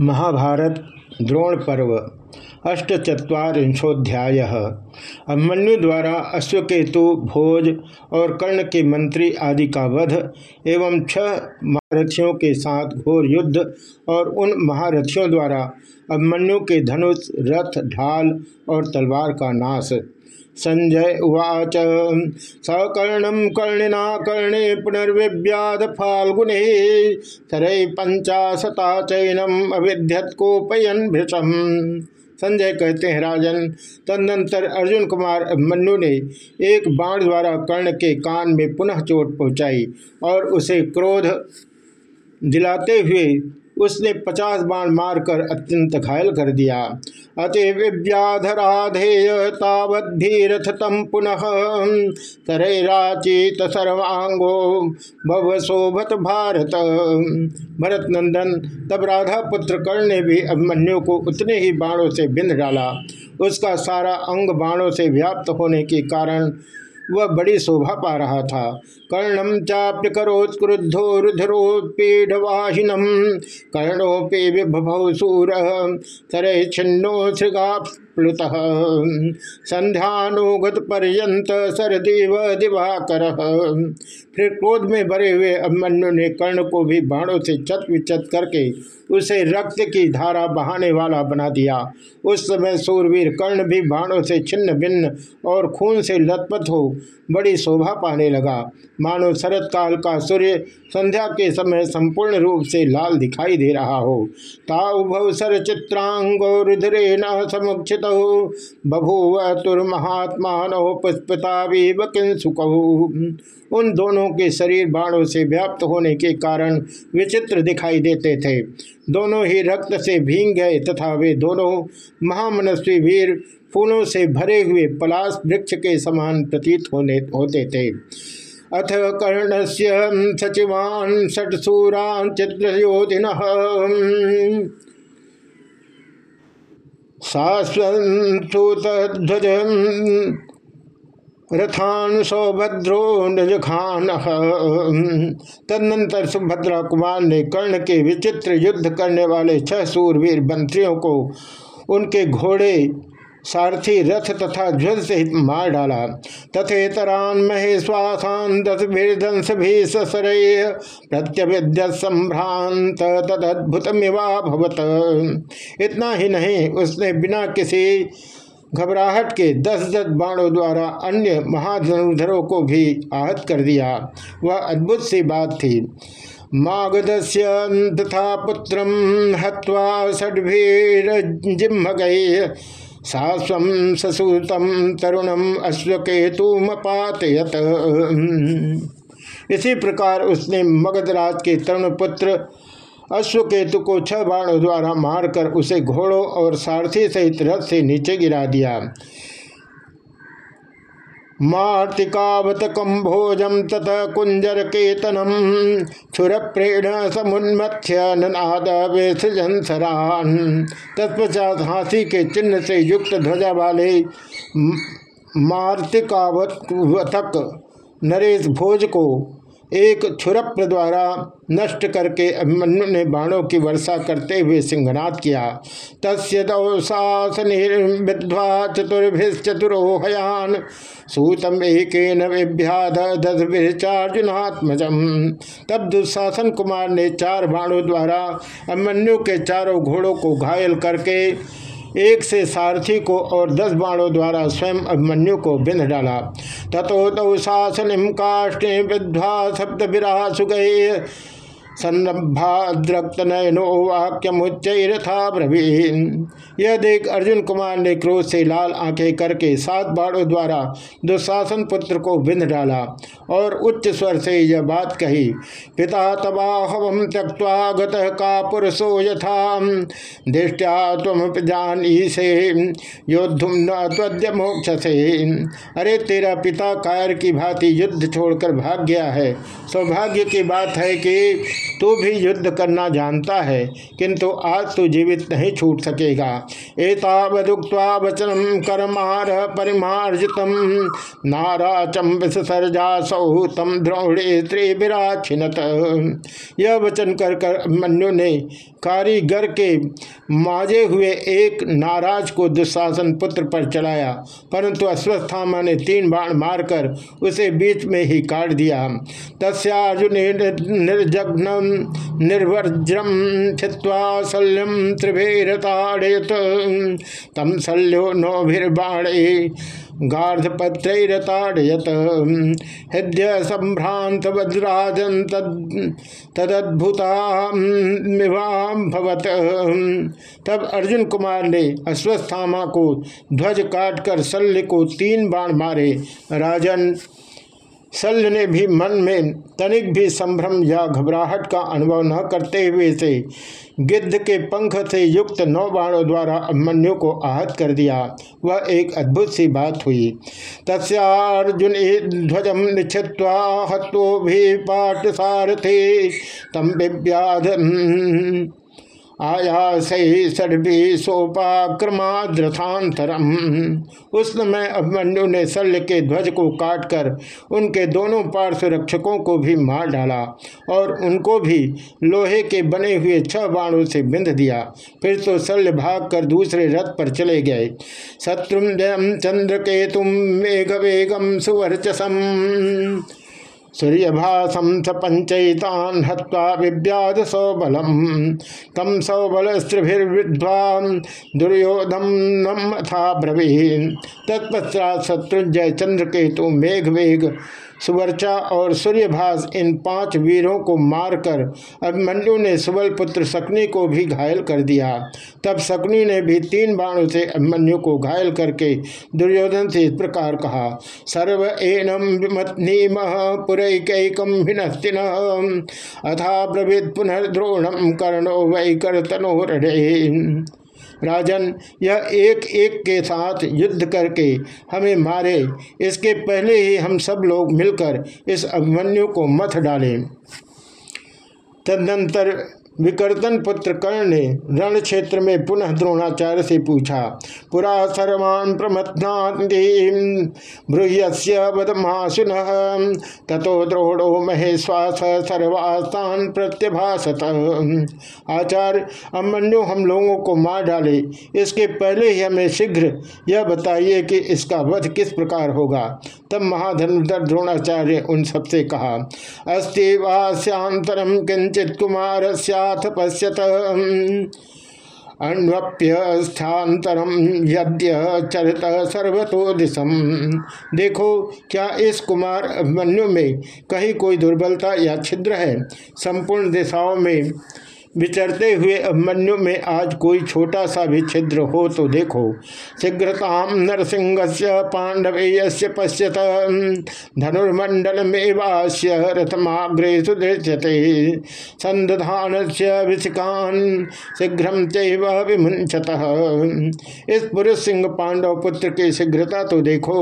महाभारत द्रोण पर्व अष्टचत्वारिंशोध्याय अभिमन्यु द्वारा अश्वकेतु, भोज और कर्ण के मंत्री आदि का वध एवं छह महारथियों के साथ घोर युद्ध और उन महारथियों द्वारा अभिमन्यु के धनुष, रथ, ढाल और तलवार का नाश। संजय उवाच। सकर्णम कर्णिना कर्णे पुनर्व्याध फाल्गुने। सरय पंचाशता चैनम अविध्यत कोपयन भृषम संजय कहते हैं, राजन, तदनंतर अर्जुन कुमार अभिमन्यु ने एक बाण द्वारा कर्ण के कान में पुनः चोट पहुंचाई और उसे क्रोध दिलाते हुए उसने पचास बाण मारकर अत्यंत घायल कर दिया। अति विव्याधराधेय तावधीरथ तम पुनः तरैराचित सर्वांगो भव शोभत भारत। भरत नंदन तब राधा पुत्र कर्ण ने भी अभिमन्यु को उतने ही बाणों से बिंद डाला। उसका सारा अंग बाणों से व्याप्त होने के कारण वह बड़ी शोभा पा रहा था। कर्णम चाप्य करोत् क्रुद्धो रुधिरोत्पीडवाहिनम कर्णोपे विभव सूर तरह छिन्नो सृगा प्लुत संध्यानुगत पर्यंत सरदेव दिवाकर। फिर क्रोध में भरे हुए अभिमन्यु ने कर्ण को भी बाणों से चत विचत करके उसे रक्त की धारा बहाने वाला बना दिया। उस समय सूरवीर कर्ण भी बाणों से छिन्न भिन्न और खून से लथपथ हो बड़ी शोभा पाने लगा। मानो शरत काल का सूर्य संध्या के समय संपूर्ण रूप से लाल दिखाई दे रहा हो। ताउभव सर चित्रांगो रुद्रे न समुक्षित। बभूव तुर्महात्मा पुष्पता उन दोनों के शरीर बाणों से व्याप्त होने के कारण विचित्र दिखाई देते थे। दोनों ही रक्त से भींग गए तथा वे दोनों महामनस्वी वीर फूलों से भरे हुए पलाश वृक्ष के समान प्रतीत होने, होते थे। अथ कर्ण से सचिवान षटसूरान चित्रयोधिन। शाश्वत रथान सौभद्रो नजखान तदनंतर सुभद्रा कुमार ने कर्ण के विचित्र युद्ध करने वाले छह सूरवीर मंत्रियों को उनके घोड़े, सारथी, रथ तथा ध्वज सहित मार डाला। तथेतरान महेश्वासान दस वीरदंश भी ससरय प्रत्यविद्य संभ्रांत तदद्भुत भवत। इतना ही नहीं, उसने बिना किसी घबराहट के दस दस बाणों द्वारा अन्य महाधनुधरों को भी आहत कर दिया। वह अद्भुत सी बात थी। मागधस्य तथा पुत्र हवा गए सास्वम ससूतम तरुणम अश्वकेतुमपातयत। इसी प्रकार उसने मगधराज के तरुण पुत्र अश्वकेतु को छह बाणों द्वारा मारकर उसे घोड़ों और सारथी सहित रथ से नीचे गिरा दिया। मार्तिकावत कम्भोजम तत कुंजर केतनम प्रेण समुन्मथ्य ननाद वेसजन सरान। तत्पश्चात हाथी के चिन्ह से युक्त ध्वजा वाले मार्तिकावत नरेश भोज को एक छुरप्र द्वारा नष्ट करके अभिमन्यु ने बाणों की वर्षा करते हुए सिंहनाद किया। तस्य विद्वा चतुर्भिश्चतुरोहयान, सूतम एक विभ्याध तब दुशासन कुमार ने चार बाणों द्वारा अभिमन्यु के चारों घोड़ों को घायल करके एक से सारथी को और दस बाणों द्वारा स्वयं अभिमन्यु को बिंध डाला। तथो तो शासन का सप्त विरा गए सन्नभाद्रक्त नयनो वाक्यमुच्चरथा ब्रवीन यह देख अर्जुन कुमार ने क्रोध से लाल आँखें करके सात बाणों द्वारा दुशासन पुत्र को बिंद डाला और उच्च स्वर से यह बात कही, पिता तबाहवम त्यक्ता गत का पुरुषो यथा। दृष्टिया तुम जान से योद्धुम न मोक्ष से अरे तेरा पिता कायर की भांति युद्ध छोड़कर भाग गया है। सौभाग्य की बात है कि तू भी युद्ध करना जानता है, किंतु आज तू जीवित नहीं छूट सकेगा। एतावदुक्ता वचनम करमार परिमार्जित नाराचम विसर्जा सौ तम द्रोणे छिन्नत यह वचन कर कर मनु ने कारीगर के माजे हुए एक नाराज़ को दुशासन पुत्र पर चलाया परंतु अश्वस्थामा ने तीन बाण मारकर उसे बीच में ही काट दिया। तस्जुन निर्जघ्न निर्वर्ज्रम छिवा शल्यम त्रिभेरताड़यत। तम शल्यो नौभिर्बाणे। गार्धपत्रैरताड़यत हृदय संभ्रांत वज्राजन भवत तब अर्जुन कुमार ने अश्वस्थामा को ध्वज काटकर शल्य को तीन बाण मारे, राजन शल्य ने भी मन में तनिक भी संभ्रम या घबराहट का अनुभव न करते हुए से गिद्ध के पंख से युक्त नौ बाणों द्वारा अभिमन्यु को आहत कर दिया। वह एक अद्भुत सी बात हुई। तस्जुन ध्वजम निच्छित्वा हत्व भी पाठ सारथे तम विव्याध आयास षडभी सोपाक्रमाद्रथांतरम उस समय अभिमन्यु ने शल्य के ध्वज को काटकर उनके दोनों पार्श्व रक्षकों को भी मार डाला और उनको भी लोहे के बने हुए छह बाणों से बिंध दिया। फिर तो शल्य भाग कर दूसरे रथ पर चले गए। शत्रु चंद्र के तुम मेघ वेगम सुवर्चसम। सूर्यभासम स पंचयितान हत्वा विव्याध सौबलम तम सौबल स्त्रिभिर्विद्वान दुर्योधम नम था ब्रवीन तत्पश्चात शत्रुंजय चंद्र केतु मेघ वेग सुवर्चा और सूर्यभास इन पाँच वीरों को मारकर अभिमन्यु ने सुबल पुत्र शकुनी को भी घायल कर दिया। तब शकुनी ने भी तीन बाणों से अभिमन्यु को घायल करके दुर्योधन से इस प्रकार कहा, सर्व एनम विमत्नीम भिनस्तिन अथा ब्रवीद पुनर्द्रोणम कर्णो वै कर्तनो राजन, यह एक एक के साथ युद्ध करके हमें मारे। इसके पहले ही हम सब लोग मिलकर इस अभिमन्यु को मथ डालें। तदनंतर विकर्तन पुत्र कर्ण ने रण क्षेत्र में पुनः द्रोणाचार्य से पूछा, पुरा सर्वान् वदमासुन ततो द्रोणो महेश्वास सर्वास्तान प्रत्यभाषत आचार्य अमन्यु हम लोगों को मार डाले। इसके पहले ही हमें शीघ्र यह बताइए कि इसका वध किस प्रकार होगा? तब महाधनुधर द्रोणाचार्य उन सबसे कहा, अस्ति वास्यांतरम किंचित कुमार नाथ पश्यत अण्वप्य स्थान्तरम यद्य चरित सर्वतो दिशम देखो, क्या इस कुमार मनु में कहीं कोई दुर्बलता या छिद्र है? संपूर्ण दिशाओं में विचरते हुए अभिमन्यु में आज कोई छोटा सा भी छिद्र हो तो देखो। शीघ्रताम नरसिंह से पांडव यश्य पश्यत धनुर्मंडल मेवास्य रथमाग्रे सुदृश्यते संधान से विशिकान शीघ्र विमुंचत इस पुरुष सिंह पांडव पुत्र की शीघ्रता तो देखो।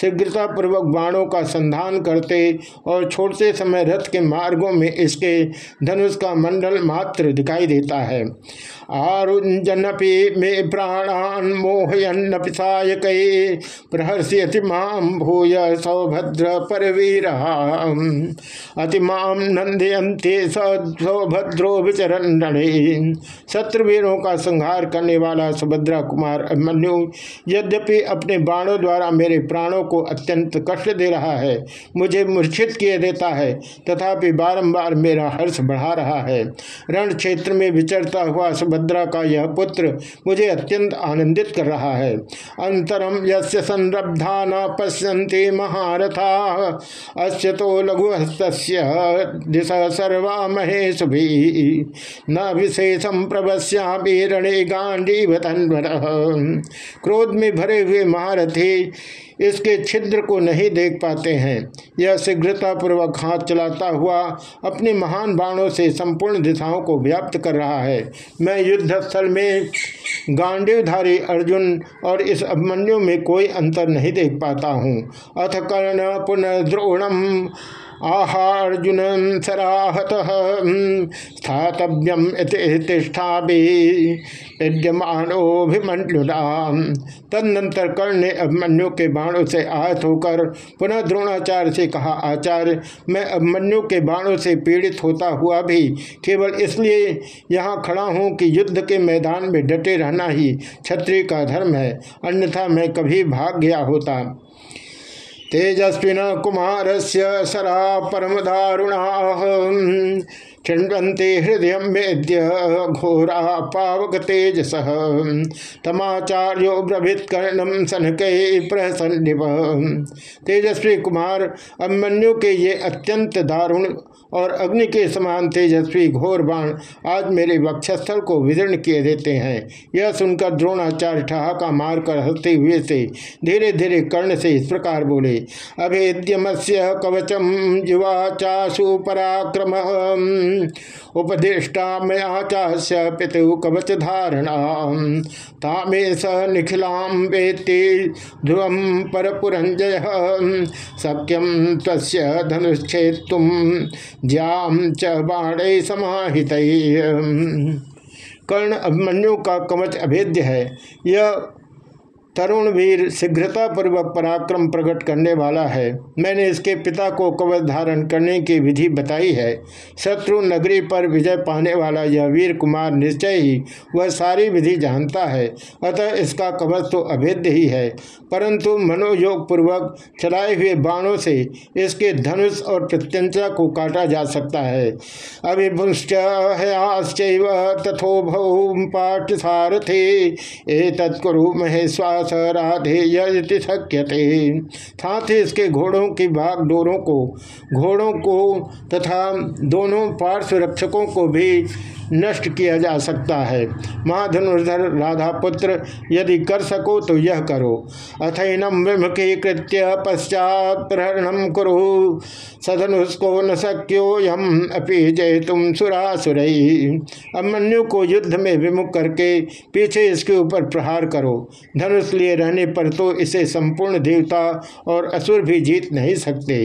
शीघ्रता पूर्वक बाणों का संधान करते और छोड़ते समय रथ के मार्गों में इसके धनुष का मंडल मात्र दिखाई देता है। आरुंजनपि मे प्राणान मोहयन्नपि सायक प्रहर्षयति माम भूय सौभद्र परवीर अतिमाम नंदयंते सौभद्रो विचरण शत्रुवीरों का संहार करने वाला सुभद्रा कुमार अभिमन्यु यद्यपि अपने बाणों द्वारा मेरे प्राणों को अत्यंत कष्ट दे रहा है, मुझे मूर्छित किए देता है, तथापि बारंबार मेरा हर्ष बढ़ा रहा है। रण क्षेत्र में विचरता हुआ सुभद्रा का यह पुत्र मुझे अत्यंत आनंदित कर रहा है। अंतरम यस्य संरब्धा न पश्यन्ति महारथा अश्य तो लघु दिशा सर्वा महेश भी न विशेषम प्रवश्यामी रणे गांडी क्रोध में भरे हुए महारथी इसके छिद्र को नहीं देख पाते हैं। यह शीघ्रतापूर्वक हाथ चलाता हुआ अपने महान बाणों से संपूर्ण दिशाओं को व्याप्त कर रहा है। मैं युद्धस्थल में गांडीवधारी अर्जुन और इस अभिमन्यु में कोई अंतर नहीं देख पाता हूँ। अथ कर्ण पुनः द्रोणम आहार्जुन सराहत स्थातव्यम तिष्ठा भी विद्यमानोभिमंडुला तदनंतर कर्ण ने अभिमन्यु के बाणों से आहत होकर पुनः द्रोणाचार्य से कहा, आचार्य, मैं अभिमन्यु के बाणों से पीड़ित होता हुआ भी केवल इसलिए यहाँ खड़ा हूँ कि युद्ध के मैदान में डटे रहना ही क्षत्रिय का धर्म है। अन्यथा मैं कभी भाग गया होता। तेजस्विन कुमार से सरा परम दारुणा छिण्वंते हृदय मेद्य घोरा पावक तेजस तमाचार्यो ब्रभित कर्णम सनकय प्रसन्निव। तेजस्वी कुमार अभिमन्यु के ये अत्यंत दारुण और अग्नि के समान तेजस्वी घोर बाण आज मेरे वक्षस्थल को विदीर्ण किए देते हैं। यह सुनकर द्रोणाचार्य ठहाका मारकर हँसते हुए से धीरे धीरे कर्ण से इस प्रकार बोले अभेद्यम से कवचम युवा चाशु पराक्रम उपदिष्टा मया चास्य पितु कवच धारणा तामे स निखिलाम वेत्ति ध्रुवम पर पुरंजय सक्यम तस्य धनुच्छेत्तुम ज्याम च बाणे समाहित कर्ण अभिमन्यु का कवच अभेद्य है। यह तरुण वीर शीघ्रता पूर्वक पराक्रम प्रकट करने वाला है। मैंने इसके पिता को कवच धारण करने की विधि बताई है। शत्रु नगरी पर विजय पाने वाला यह वीर कुमार निश्चय ही वह सारी विधि जानता है, अतः इसका कवच तो अभेद्य ही है। परंतु मनोयोग पूर्वक चलाए हुए बाणों से इसके धनुष और प्रत्यंचा को काटा जा सकता है। अभिभुष्ट तथो पाठ सारथे ए तत्कुरु महेश्वास स राधे शक्य शक्यते साथ ही इसके घोड़ों की भाग डोरों को, घोड़ों को तथा दोनों पार्श्व रक्षकों को भी नष्ट किया जा सकता है। महाधनुर्धर राधा पुत्र यदि कर सको तो यह करो। अथैनम विमुखी कृत्य पश्चात प्रहरणम करो। सधनुष्को न सक्यो यम अपि जय तुम सुरासुर। अमन्यु को युद्ध में विमुख करके पीछे इसके ऊपर प्रहार करो। धनुष लिए रहने पर तो इसे संपूर्ण देवता और असुर भी जीत नहीं सकते।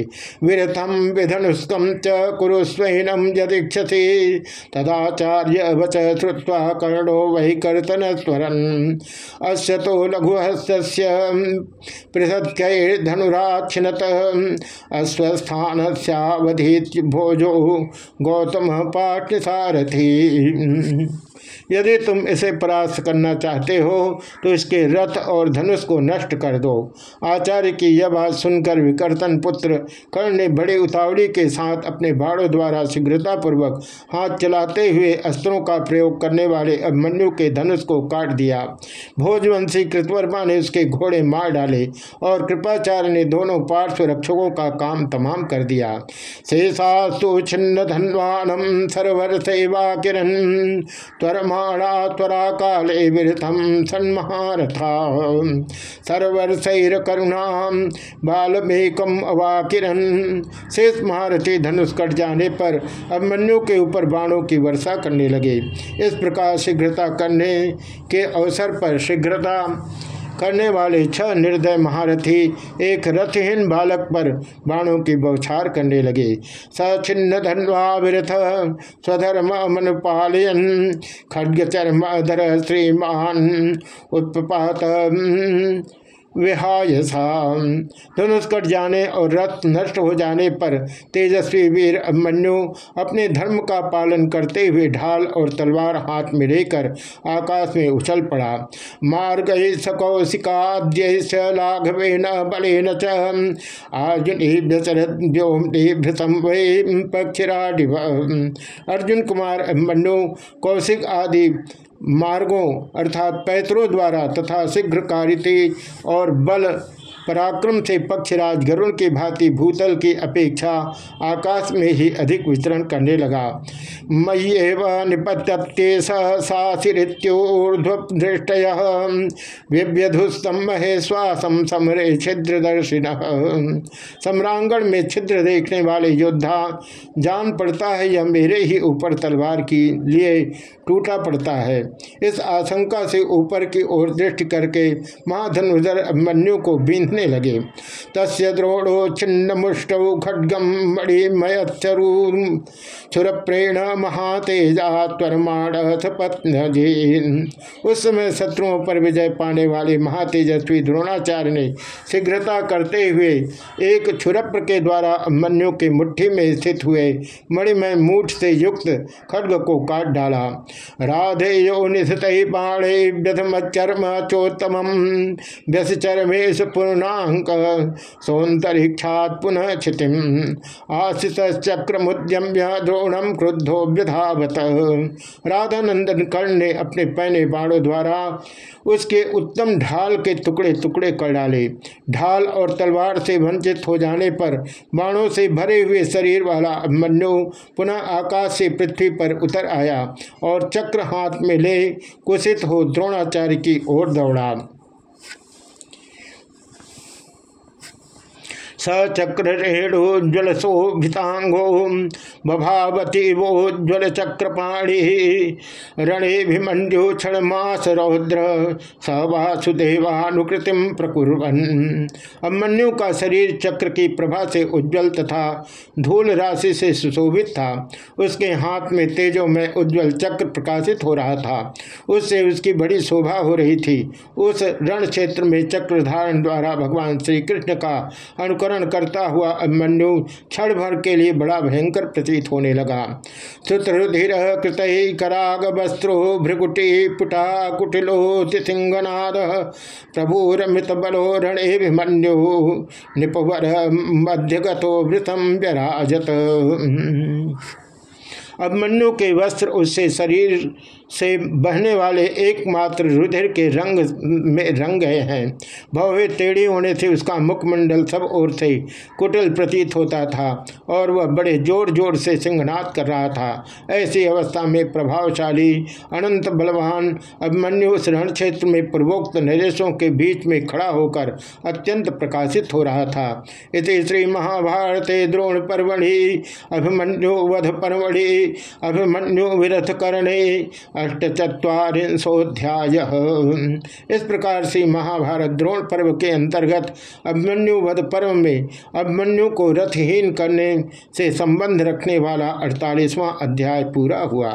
विरथम विधनुष्कम च कुरु स्वैनम यदीक्षति तदा आचार्य वच श्रुवा कर्णो वही कर्तन स्वर अश्य तो लघुहस्य पृथक्धनुराक्षिणत अस्वस्थान भोजो गौतम पाठ्यसारथी यदि तुम इसे परास्त करना चाहते हो तो इसके रथ और धनुष को नष्ट कर दो। आचार्य की यह बात सुनकर विकर्तन पुत्र कर्ण ने बड़े उतावली के साथ अपने भाड़ों द्वारा शीघ्रतापूर्वक हाथ चलाते हुए अस्त्रों का प्रयोग करने वाले अभिमन्यु के धनुष को काट दिया। भोजवंशी कृतवर्मा ने उसके घोड़े मार डाले और कृपाचार्य ने दोनों पार्श्व रक्षकों का काम तमाम कर दिया। शेषास्तु छिन्न धनवानम सरोवर सेवा किरण त्वरमा प्राणा त्वरा काले विरथम सन्महारथा। सर्वर्षर करुणा बालमेकम अवाकिरन। शेष महारथी धनुष कट जाने पर अभिमन्यु के ऊपर बाणों की वर्षा करने लगे। इस प्रकार शीघ्रता करने के अवसर पर शीघ्रता करने वाले छह निर्दय महारथी एक रथहीन बालक पर बाणों की बौछार करने लगे। सचिन्न धनवा विरथ, स्वधर्म मन खड्ग चर्म धर श्रीमान, उत्पात विहायसा धनुष कट जाने और रथ नष्ट हो जाने पर तेजस्वी वीर अभिमन्यु अपने धर्म का पालन करते हुए ढाल और तलवार हाथ में लेकर आकाश में उछल पड़ा। मार्ग सकौशिकाद्य लाघवे न बले न अर्जुन कुमार अभिमन्यु कौशिक आदि मार्गों अर्थात पैतरों द्वारा तथा शीघ्र कारिते और बल पराक्रम से पक्षराज गरुण की भांति भूतल की अपेक्षा आकाश में ही अधिक वितरण करने लगा। मयि एवं निपत्ये सासिरित्योर्धृष्ट व्यधुस्तम महेश्वासम समरे छिद्रदर्शिन। सम्रांगण में छिद्र देखने वाले योद्धा जान पड़ता है यह मेरे ही ऊपर तलवार की लिए टूटा पड़ता है। इस आशंका से ऊपर की ओर दृष्टि करके महाधनुधर अभिमन्यु को बींधने लगे। तस्य द्रोणो छिन्न मुष्ट खड्गम मणिमयरू सुरप्रेण महातेजा त्वरमाण उस समय शत्रुओं पर विजय पाने वाले महातेजस्वी द्रोणाचार्य ने शीघ्रता करते हुए एक छुरप्र के द्वारा अभिमन्यु के मुट्ठी में स्थित हुए मणिमय मूठ से युक्त खड्ग को काट डाला। राधे यो निशित बाणे व्यथमचर्म चोत्तम व्यसचरमेश पूर्णांक सौंतरिक्षात पुनः क्षितिम। आशित चक्र मुद्यम्य द्रोणम क्रुद्धो व्यधावत। राधानंदन कर्ण ने अपने पहने बाणों द्वारा उसके उत्तम ढाल के टुकड़े टुकड़े कर डाले। ढाल और तलवार से वंचित हो जाने पर बाणों से भरे हुए शरीर वाला अभिमन्यु पुनः आकाश से पृथ्वी पर उतर आया और चक्र हाथ में ले कुसित हो द्रोणाचार्य की ओर दौड़ा। सचक्र रेणुज्वल शोभितांगो बभावती वोज्वल चक्रपाणी। रणेभिमंड्यो क्षण मास रौद्र स वासुदेवानुकृतिम प्रकुर्वन। अमन्यु का शरीर चक्र की प्रभा से उज्जवल तथा धूल राशि से सुशोभित था। उसके हाथ में तेजो में उज्जवल चक्र प्रकाशित हो रहा था। उससे उसकी बड़ी शोभा हो रही थी। उस रण क्षेत्र में चक्र धारण द्वारा भगवान श्री कृष्ण का अनुकरण करता हुआ अभिमन्यु क्षण भर के लिए बड़ा भयंकर प्रतीत होने लगा। श्रुतरुधिर कृत कराग वस्त्रो भ्रिकुटी पुटा कुटिलो तिथिंगनाद। प्रभु रमित बलो रणेभिमन्यु निपवर मध्यगतो वृतम व्यराजत। अब अभिमन्यु के वस्त्र, उससे शरीर से बहने वाले एकमात्र रुधिर के रंग में रंग गए हैं। भव्य टेढ़ी होने से उसका मुखमंडल सब ओर से कुटिल प्रतीत होता था और वह बड़े ज़ोर ज़ोर से सिंहनाद कर रहा था। ऐसी अवस्था में प्रभावशाली, अनंत बलवान, अभिमन्यु उस रण क्षेत्र में पूर्वोक्त नरेशों के बीच में खड़ा होकर अत्यंत प्रकाशित हो रहा था। इस श्री महाभारत द्रोण परवढ़ि अभिमन्यु वध परवढ़ि अभिमन्यु विरथ करणे अष्टचत्वारिशोध्याय इस प्रकार से महाभारत द्रोण पर्व के अंतर्गत अभिमन्यु वध पर्व में अभिमन्यु को रथहीन करने से संबंध रखने वाला अड़तालीसवां अध्याय पूरा हुआ।